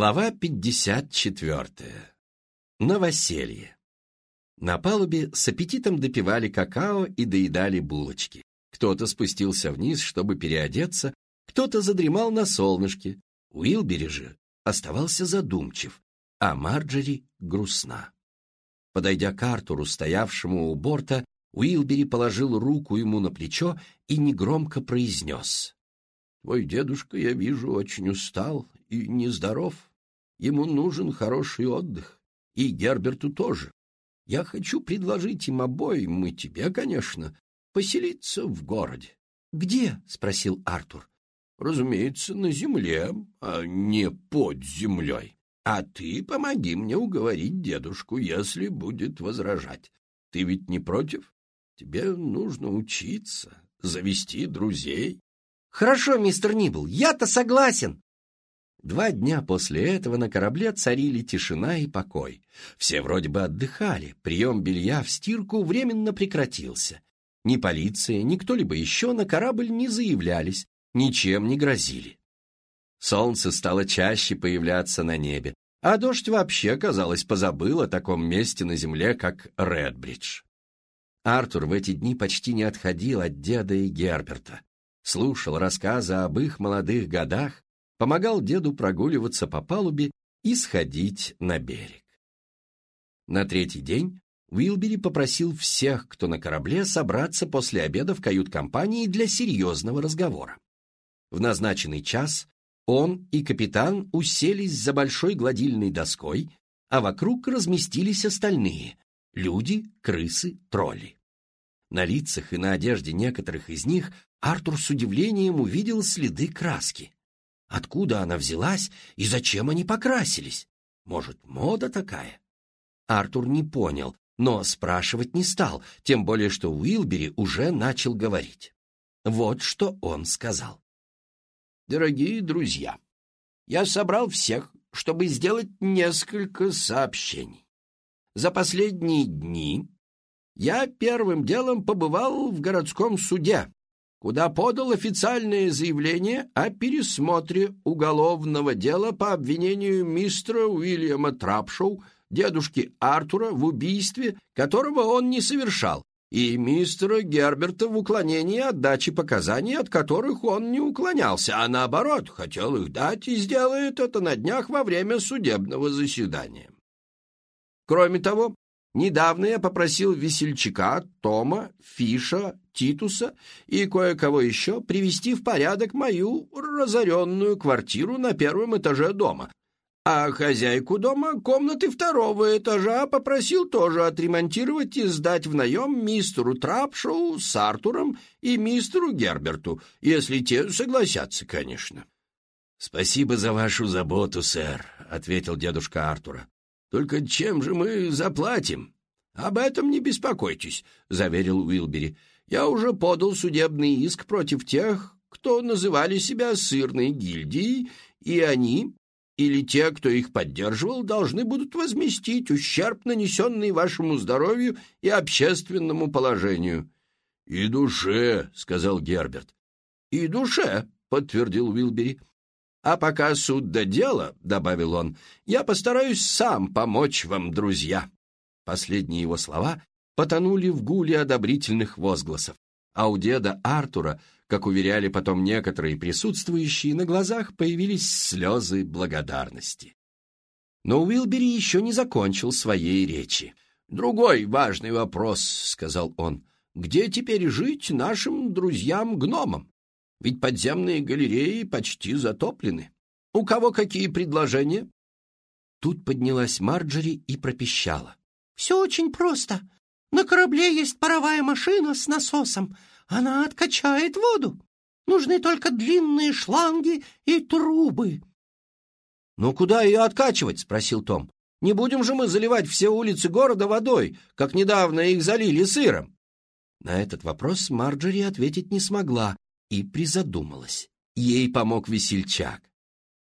Глава 54. Новоселье. На палубе с аппетитом допивали какао и доедали булочки. Кто-то спустился вниз, чтобы переодеться, кто-то задремал на солнышке. Уилбери же оставался задумчив, а Марджери грустна. Подойдя к Артуру, стоявшему у борта, Уилбери положил руку ему на плечо и негромко произнес. «Твой дедушка, я вижу, очень устал и нездоров. Ему нужен хороший отдых. И Герберту тоже. Я хочу предложить им обоим, и тебе, конечно, поселиться в городе. — Где? — спросил Артур. — Разумеется, на земле, а не под землей. А ты помоги мне уговорить дедушку, если будет возражать. Ты ведь не против? Тебе нужно учиться, завести друзей. — Хорошо, мистер Нибл, я-то согласен. Два дня после этого на корабле царили тишина и покой. Все вроде бы отдыхали, прием белья в стирку временно прекратился. Ни полиция, ни кто-либо еще на корабль не заявлялись, ничем не грозили. Солнце стало чаще появляться на небе, а дождь вообще, казалось, позабыл о таком месте на земле, как Редбридж. Артур в эти дни почти не отходил от деда и Герберта, слушал рассказы об их молодых годах, помогал деду прогуливаться по палубе и сходить на берег. На третий день Уилбери попросил всех, кто на корабле, собраться после обеда в кают-компании для серьезного разговора. В назначенный час он и капитан уселись за большой гладильной доской, а вокруг разместились остальные — люди, крысы, тролли. На лицах и на одежде некоторых из них Артур с удивлением увидел следы краски. Откуда она взялась и зачем они покрасились? Может, мода такая? Артур не понял, но спрашивать не стал, тем более что Уилбери уже начал говорить. Вот что он сказал. «Дорогие друзья, я собрал всех, чтобы сделать несколько сообщений. За последние дни я первым делом побывал в городском суде, куда подал официальное заявление о пересмотре уголовного дела по обвинению мистера Уильяма Трапшоу, дедушки Артура, в убийстве, которого он не совершал, и мистера Герберта в уклонении от дачи показаний, от которых он не уклонялся, а наоборот, хотел их дать и сделает это на днях во время судебного заседания. Кроме того, Недавно я попросил весельчака, Тома, Фиша, Титуса и кое-кого еще привести в порядок мою разоренную квартиру на первом этаже дома, а хозяйку дома комнаты второго этажа попросил тоже отремонтировать и сдать в наем мистеру Трапшоу с Артуром и мистеру Герберту, если те согласятся, конечно. — Спасибо за вашу заботу, сэр, — ответил дедушка Артура. Только чем же мы заплатим? Об этом не беспокойтесь, заверил Уилбери. Я уже подал судебный иск против тех, кто называли себя сырной гильдией, и они или те, кто их поддерживал, должны будут возместить ущерб, нанесенный вашему здоровью и общественному положению. — И душе, — сказал Герберт. — И душе, — подтвердил Уилбери. А пока суд до дела, — добавил он, — я постараюсь сам помочь вам, друзья. Последние его слова потонули в гуле одобрительных возгласов, а у деда Артура, как уверяли потом некоторые присутствующие, на глазах появились слезы благодарности. Но Уилбери еще не закончил своей речи. «Другой важный вопрос», — сказал он, — «где теперь жить нашим друзьям-гномам? Ведь подземные галереи почти затоплены. У кого какие предложения?» Тут поднялась Марджери и пропищала. «Все очень просто. На корабле есть паровая машина с насосом. Она откачает воду. Нужны только длинные шланги и трубы». «Ну куда ее откачивать?» — спросил Том. «Не будем же мы заливать все улицы города водой, как недавно их залили сыром?» На этот вопрос Марджери ответить не смогла, и призадумалась. Ей помог весельчак.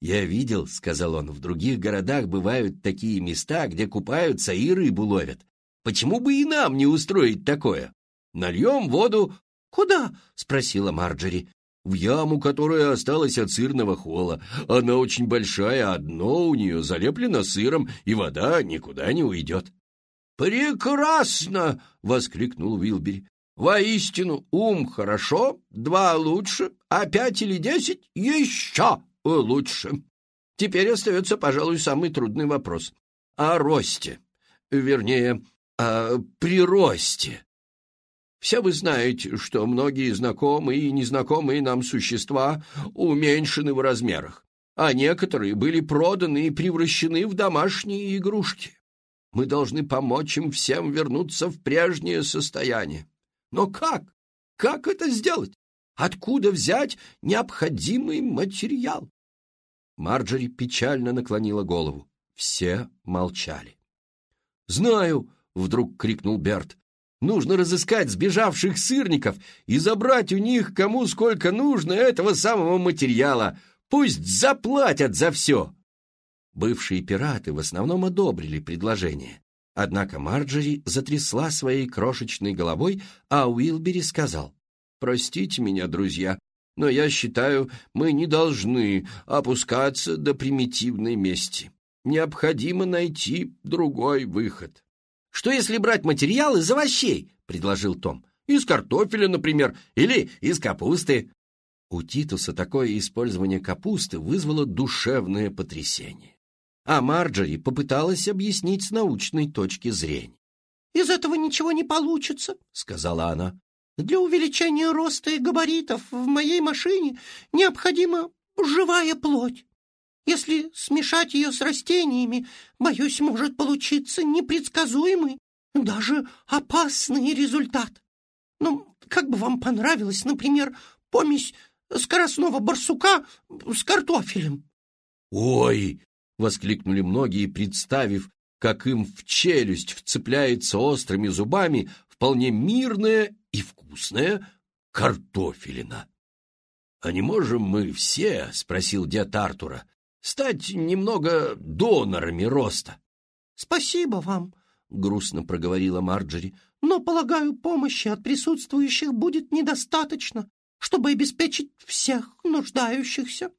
«Я видел, — сказал он, — в других городах бывают такие места, где купаются и рыбу ловят. Почему бы и нам не устроить такое? Нальем воду...» «Куда?» — спросила Марджери. в яму, которая осталась от сырного хола. Она очень большая, а дно у нее залеплено сыром, и вода никуда не уйдет». «Прекрасно!» — воскликнул Уилбери. «Воистину, ум хорошо, два лучше, а пять или десять еще лучше. Теперь остается, пожалуй, самый трудный вопрос. О росте, вернее, о приросте. Все вы знаете, что многие знакомые и незнакомые нам существа уменьшены в размерах, а некоторые были проданы и превращены в домашние игрушки. Мы должны помочь им всем вернуться в прежнее состояние. Но как? Как это сделать? Откуда взять необходимый материал? Марджори печально наклонила голову. Все молчали. «Знаю!» — вдруг крикнул Берт. «Нужно разыскать сбежавших сырников и забрать у них кому сколько нужно этого самого материала. Пусть заплатят за все!» Бывшие пираты в основном одобрили предложение. Однако Марджери затрясла своей крошечной головой, а Уилбери сказал, «Простите меня, друзья, но я считаю, мы не должны опускаться до примитивной мести. Необходимо найти другой выход». «Что если брать материал из овощей?» — предложил Том. «Из картофеля, например, или из капусты». У Титуса такое использование капусты вызвало душевное потрясение а Марджори попыталась объяснить с научной точки зрения. «Из этого ничего не получится», — сказала она. «Для увеличения роста и габаритов в моей машине необходима живая плоть. Если смешать ее с растениями, боюсь, может получиться непредсказуемый, даже опасный результат. Ну, как бы вам понравилось, например, помесь скоростного барсука с картофелем?» «Ой!» Воскликнули многие, представив, как им в челюсть вцепляется острыми зубами вполне мирная и вкусная картофелина. — А не можем мы все, — спросил дед Артура, — стать немного донорами роста? — Спасибо вам, — грустно проговорила Марджери, — но, полагаю, помощи от присутствующих будет недостаточно, чтобы обеспечить всех нуждающихся.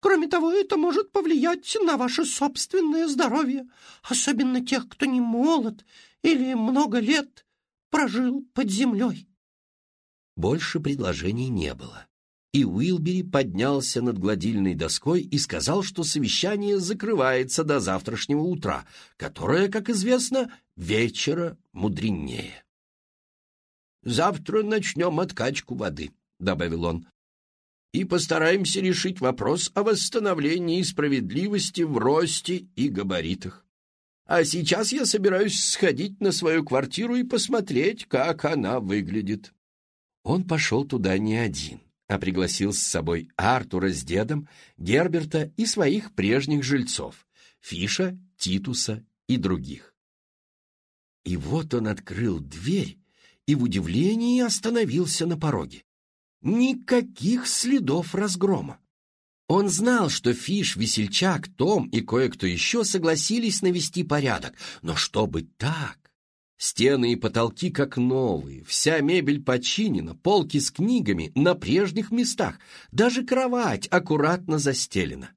Кроме того, это может повлиять на ваше собственное здоровье, особенно тех, кто не молод или много лет прожил под землей. Больше предложений не было, и Уилбери поднялся над гладильной доской и сказал, что совещание закрывается до завтрашнего утра, которое, как известно, вечера мудренее. «Завтра начнем откачку воды», — добавил он и постараемся решить вопрос о восстановлении справедливости в росте и габаритах. А сейчас я собираюсь сходить на свою квартиру и посмотреть, как она выглядит». Он пошел туда не один, а пригласил с собой Артура с дедом, Герберта и своих прежних жильцов — Фиша, Титуса и других. И вот он открыл дверь и в удивлении остановился на пороге. Никаких следов разгрома. Он знал, что Фиш, Весельчак, Том и кое-кто еще согласились навести порядок, но чтобы так... Стены и потолки как новые, вся мебель починена, полки с книгами на прежних местах, даже кровать аккуратно застелена.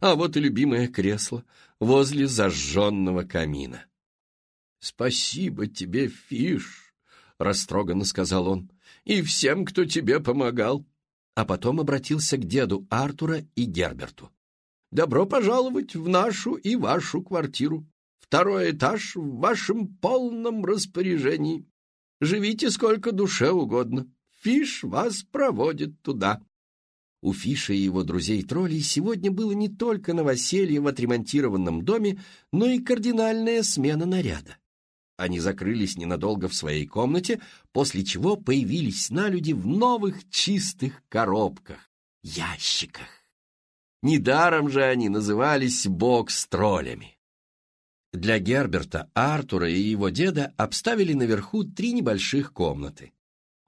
А вот и любимое кресло возле зажженного камина. «Спасибо тебе, Фиш», — растроганно сказал он и всем, кто тебе помогал». А потом обратился к деду Артура и Герберту. «Добро пожаловать в нашу и вашу квартиру. Второй этаж в вашем полном распоряжении. Живите сколько душе угодно. Фиш вас проводит туда». У Фиша и его друзей-троллей сегодня было не только новоселье в отремонтированном доме, но и кардинальная смена наряда. Они закрылись ненадолго в своей комнате, после чего появились на люди в новых чистых коробках, ящиках. Недаром же они назывались бокс-троллями. Для Герберта, Артура и его деда обставили наверху три небольших комнаты.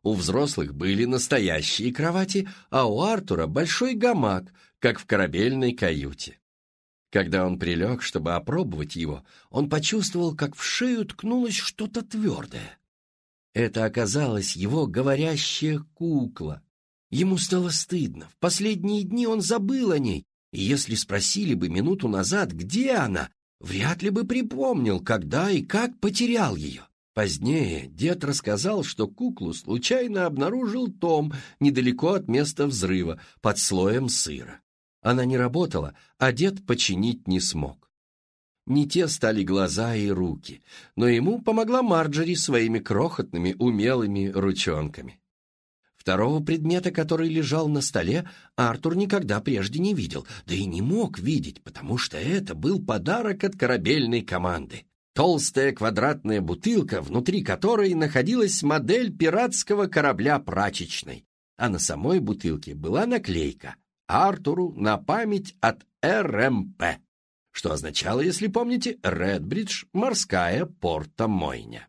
У взрослых были настоящие кровати, а у Артура большой гамак, как в корабельной каюте. Когда он прилег, чтобы опробовать его, он почувствовал, как в шею ткнулось что-то твердое. Это оказалась его говорящая кукла. Ему стало стыдно. В последние дни он забыл о ней, и если спросили бы минуту назад, где она, вряд ли бы припомнил, когда и как потерял ее. Позднее дед рассказал, что куклу случайно обнаружил Том недалеко от места взрыва, под слоем сыра. Она не работала, а дед починить не смог. Не те стали глаза и руки, но ему помогла Марджери своими крохотными умелыми ручонками. Второго предмета, который лежал на столе, Артур никогда прежде не видел, да и не мог видеть, потому что это был подарок от корабельной команды. Толстая квадратная бутылка, внутри которой находилась модель пиратского корабля прачечной, а на самой бутылке была наклейка «Артуру на память от РМП», что означало, если помните, «Редбридж, морская порта Мойня».